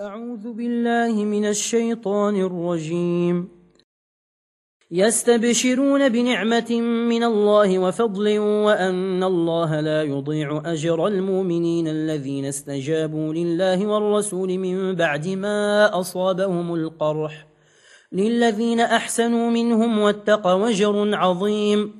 أعوذ بالله من الشيطان الرجيم. يستبشرون بنعمة من الله وفضل وأن الله لا يضيع أجر المؤمنين الذين استجابوا لله والرسول من بعد ما أصابهم القرح. للذين أحسنوا منهم واتقوا وجر عظيم.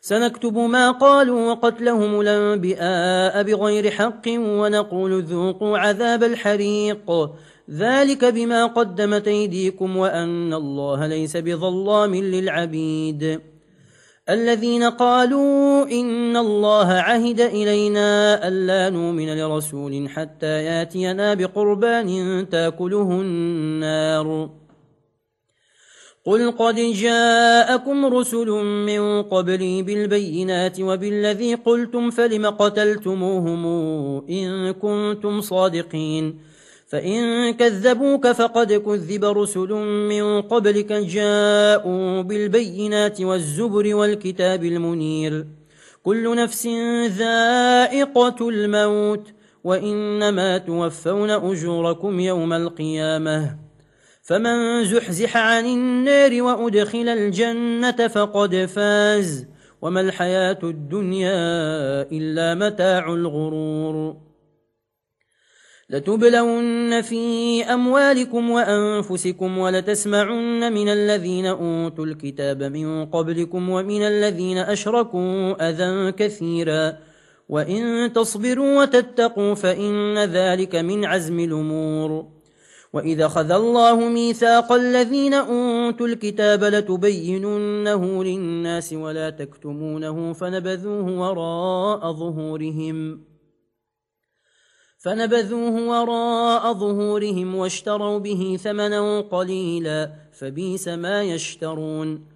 سنكتب ما قالوا وقتلهم الأنبئاء بغير حق ونقول ذوقوا عذاب الحريق. ذلك بما قدمت أيديكم وأن الله ليس بظلام للعبيد. الذين قالوا إن الله عهد إلينا ألا نؤمن لرسول حتى ياتينا بقربان تأكله النار. قل قد جاءكم رسل من قبلي بالبينات وبالذي قلتم فلم قتلتموهم إن كنتم صادقين فإن كذبوك فقد كذب رسل من قبلك جاءوا بالبينات والزبر والكتاب المنير كل نفس ذائقة الموت وإنما توفون أجوركم يوم القيامة فمن زحزح عن النار وأدخل الجنة فقد فاز وما الحياة الدنيا إلا متاع الغرور. لتبلون في أموالكم وأنفسكم ولتسمعن من الذين أوتوا الكتاب من قبلكم ومن الذين أشركوا أذى كثيرا. وإن تصبروا وتتقوا فإن ذلك من عزم الأمور. وَإِذَا خَذَ اللَّهُ مِيثَاقَ الَّذِينَ أُوتُوا الْكِتَابَ لَتُبَيِّنُنَّهُ لِلنَّاسِ وَلَا تَكْتُمُونَهُ فَنَبَذُوهُ وَرَاءَ ظُهُورِهِمْ فنبذوه وراء ظهورهم واشتروا به ثمنا قليلا فبيس ما يشترون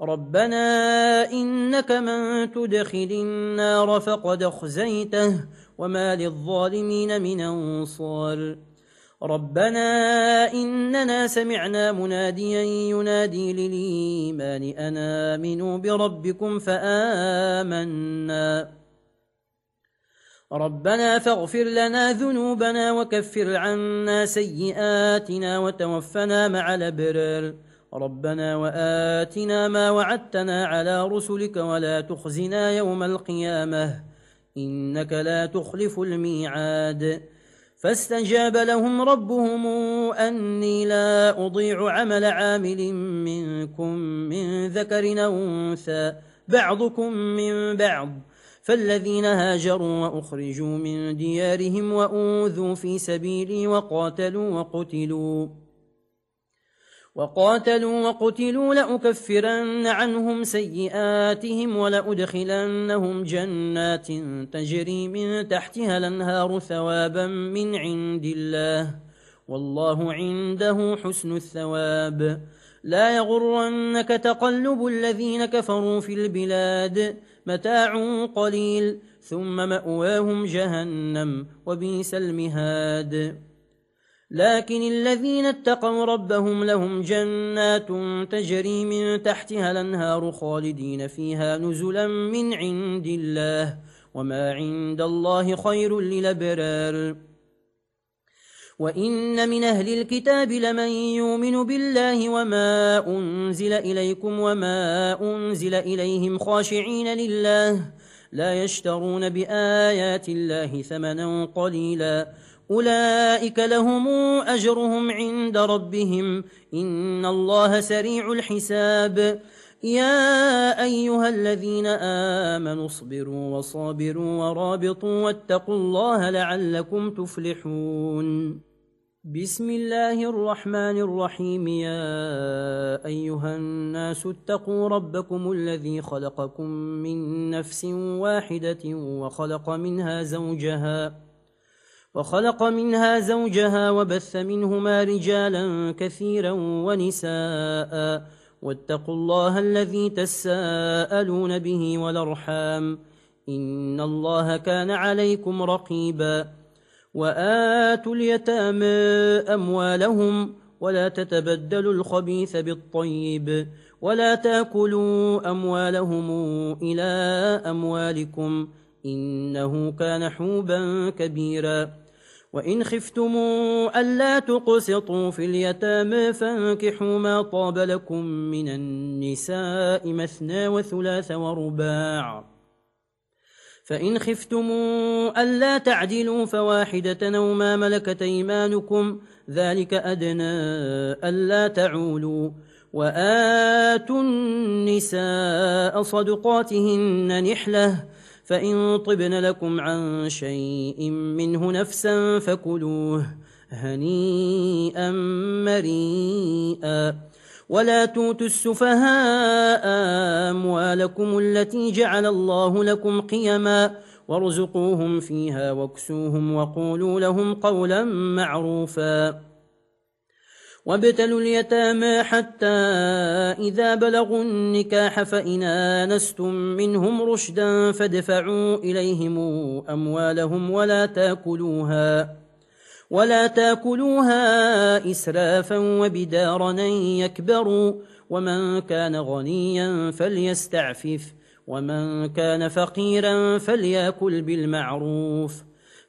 ربنا إنك من تدخل النار فقد أخزيته وما للظالمين من أنصار. ربنا إننا سمعنا مناديا ينادي للإيمان أنا آمنوا بربكم فآمنا. ربنا فاغفر لنا ذنوبنا وكفر عنا سيئاتنا وتوفنا مع الأبرار. ربنا وآتنا ما وعدتنا على رسلك ولا تخزنا يوم القيامة. إنك لا تخلف الميعاد. فاستجاب لهم ربهم أني لا أضيع عمل عامل منكم من ذكر أنثى بعضكم من بعض. فالذين هاجروا وأخرجوا من ديارهم وأوذوا في سبيلي وقاتلوا وقتلوا. وقاتلوا وقتلوا لأكفرن عنهم سيئاتهم ولأدخلنهم جنات تجري من تحتها الأنهار ثوابا من عند الله. والله عنده حسن الثواب. لا يغرنك تقلب الذين كفروا في البلاد. متاع قليل. ثم مأواهم جهنم. وبيس المهاد. لكن الذين اتقوا ربهم لهم جنات تجري من تحتها الأنهار خالدين فيها نزلا من عند الله وما عند الله خير للبرار وإن من أهل الكتاب لمن يؤمن بالله وما أنزل إليكم وما أنزل إليهم خاشعين لله لا يشترون بآيات الله ثمنا قليلا. أولئك لهم أجرهم عند ربهم. إن الله سريع الحساب. يا أيها الذين آمنوا اصبروا وصابروا ورابطوا واتقوا الله لعلكم تفلحون. بسم الله الرحمن الرحيم. يا أيها الناس اتقوا ربكم الذي خلقكم من نفس واحدة وخلق منها زوجها وخلق منها زوجها وبث منهما رجالا كثيرا ونساء واتقوا الله الذي تساءلون به والأرحام إن الله كان عليكم رقيبا وآتوا اليتامى أموالهم ولا تتبدلوا الخبيث بالطيب ولا تأكلوا أموالهم إلى أموالكم إنه كان حوبا كبيرا وإن خفتموا ألا تقسطوا في اليتامى فانكحوا ما طاب لكم من النساء مثنى وثلاث ورباع فإن خفتموا ألا تعدلوا فواحدة أو ما ملكت إيمانكم ذلك أدنى ألا تعولوا وآتوا النساء صدقاتهن نحلةً فإن طبن لكم عن شيء منه نفسا فكلوه هنيئا مريئا ولا توتوا السفهاء أموالكم التي جعل الله لكم قيما وارزقوهم فيها واكسوهم وقولوا لهم قولا معروفا وابتلوا اليتامى حتى إذا بلغوا النكاح فإن آنستم منهم رشدا فادفعوا إليهم أموالهم ولا تأكلوها ولا تأكلوها إسرافا وبدارا يكبروا ومن كان غنيا فليستعفف ومن كان فقيرا فليأكل بالمعروف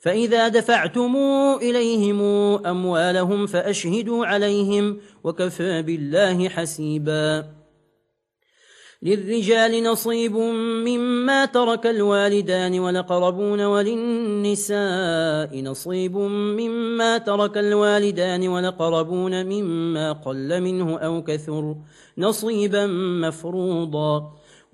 فإذا دفعتم إليهم أموالهم فأشهدوا عليهم وكفى بالله حسيبا للرجال نصيب مما ترك الوالدان ولقربون وللنساء نصيب مما ترك الوالدان ولقربون مما قل منه أو كثر نصيبا مفروضا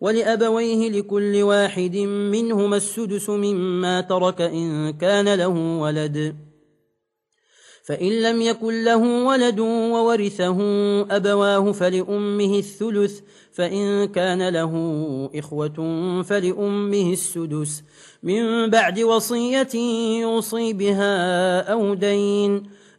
ولأبويه لكل واحد منهما السدس مما ترك إن كان له ولد. فإن لم يكن له ولد وورثه أبواه فلأمه الثلث فإن كان له إخوة فلأمه السدس. من بعد وصية يوصي بها أو دين.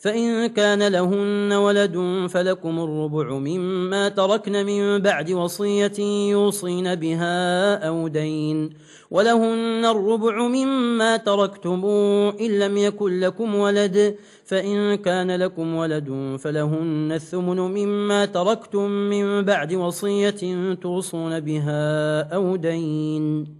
فإن كان لهن ولد فلكم الربع مما تركن من بعد وصية يوصين بها أو دين ولهن الربع مما تركتموا إن لم يكن لكم ولد فإن كان لكم ولد فلهن الثمن مما تركتم من بعد وصية توصون بها أو دين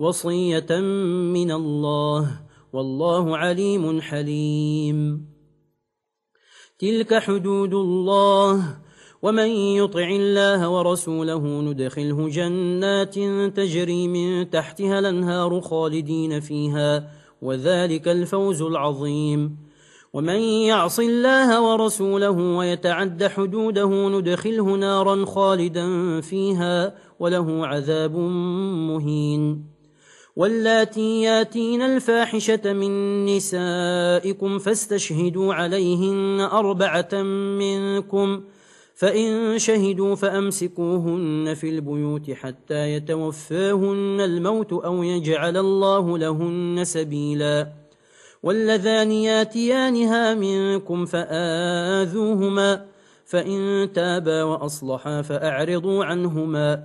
وصية من الله والله عليم حليم تلك حدود الله ومن يطع الله ورسوله ندخله جنات تجري من تحتها الانهار خالدين فيها وذلك الفوز العظيم ومن يعص الله ورسوله ويتعد حدوده ندخله نارا خالدا فيها وله عذاب مهين واللاتي ياتين الفاحشة من نسائكم فاستشهدوا عليهن أربعة منكم فإن شهدوا فأمسكوهن في البيوت حتى يتوفاهن الموت أو يجعل الله لهن سبيلا واللذان ياتيانها منكم فآذوهما فإن تابا وأصلحا فأعرضوا عنهما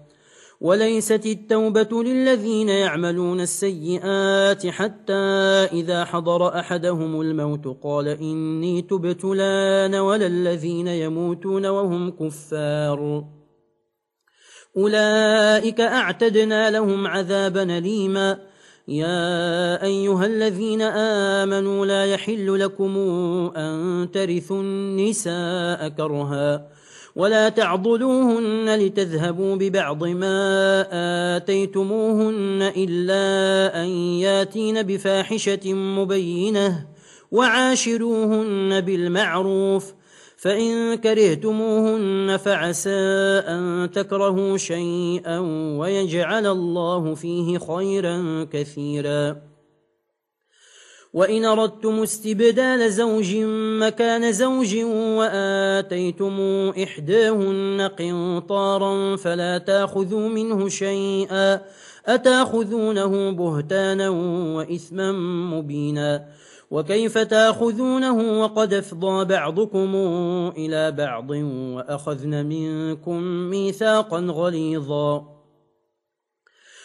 وليست التوبة للذين يعملون السيئات حتى إذا حضر أحدهم الموت قال إني تبتلان ولا الذين يموتون وهم كفار. أولئك أعتدنا لهم عذابا ليما يا أيها الذين آمنوا لا يحل لكم أن ترثوا النساء كرها. ولا تعضلوهن لتذهبوا ببعض ما آتيتموهن إلا أن ياتين بفاحشة مبينة وعاشروهن بالمعروف فإن كرهتموهن فعسى أن تكرهوا شيئا ويجعل الله فيه خيرا كثيرا وإن أردتم استبدال زوج مكان زوج وآتيتم إحداهن قنطارا فلا تاخذوا منه شيئا أتاخذونه بهتانا وإثما مبينا وكيف تاخذونه وقد افضى بعضكم إلى بعض وأخذن منكم ميثاقا غليظا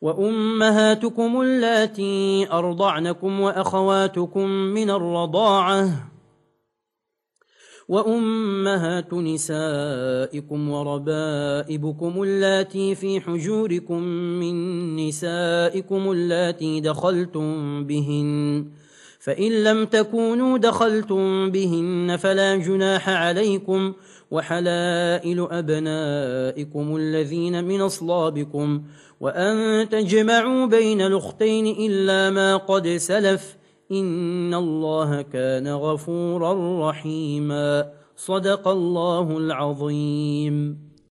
وأمهاتكم التي أرضعنكم وأخواتكم من الرضاعة وأمهات نسائكم وربائبكم التي في حجوركم من نسائكم التي دخلتم بهن فإن لم تكونوا دخلتم بهن فلا جناح عليكم وإن وحلائل أبنائكم الذين من أصلابكم وأن تجمعوا بين الأختين إلا ما قد سلف إن الله كان غفورا رحيما. صدق الله العظيم.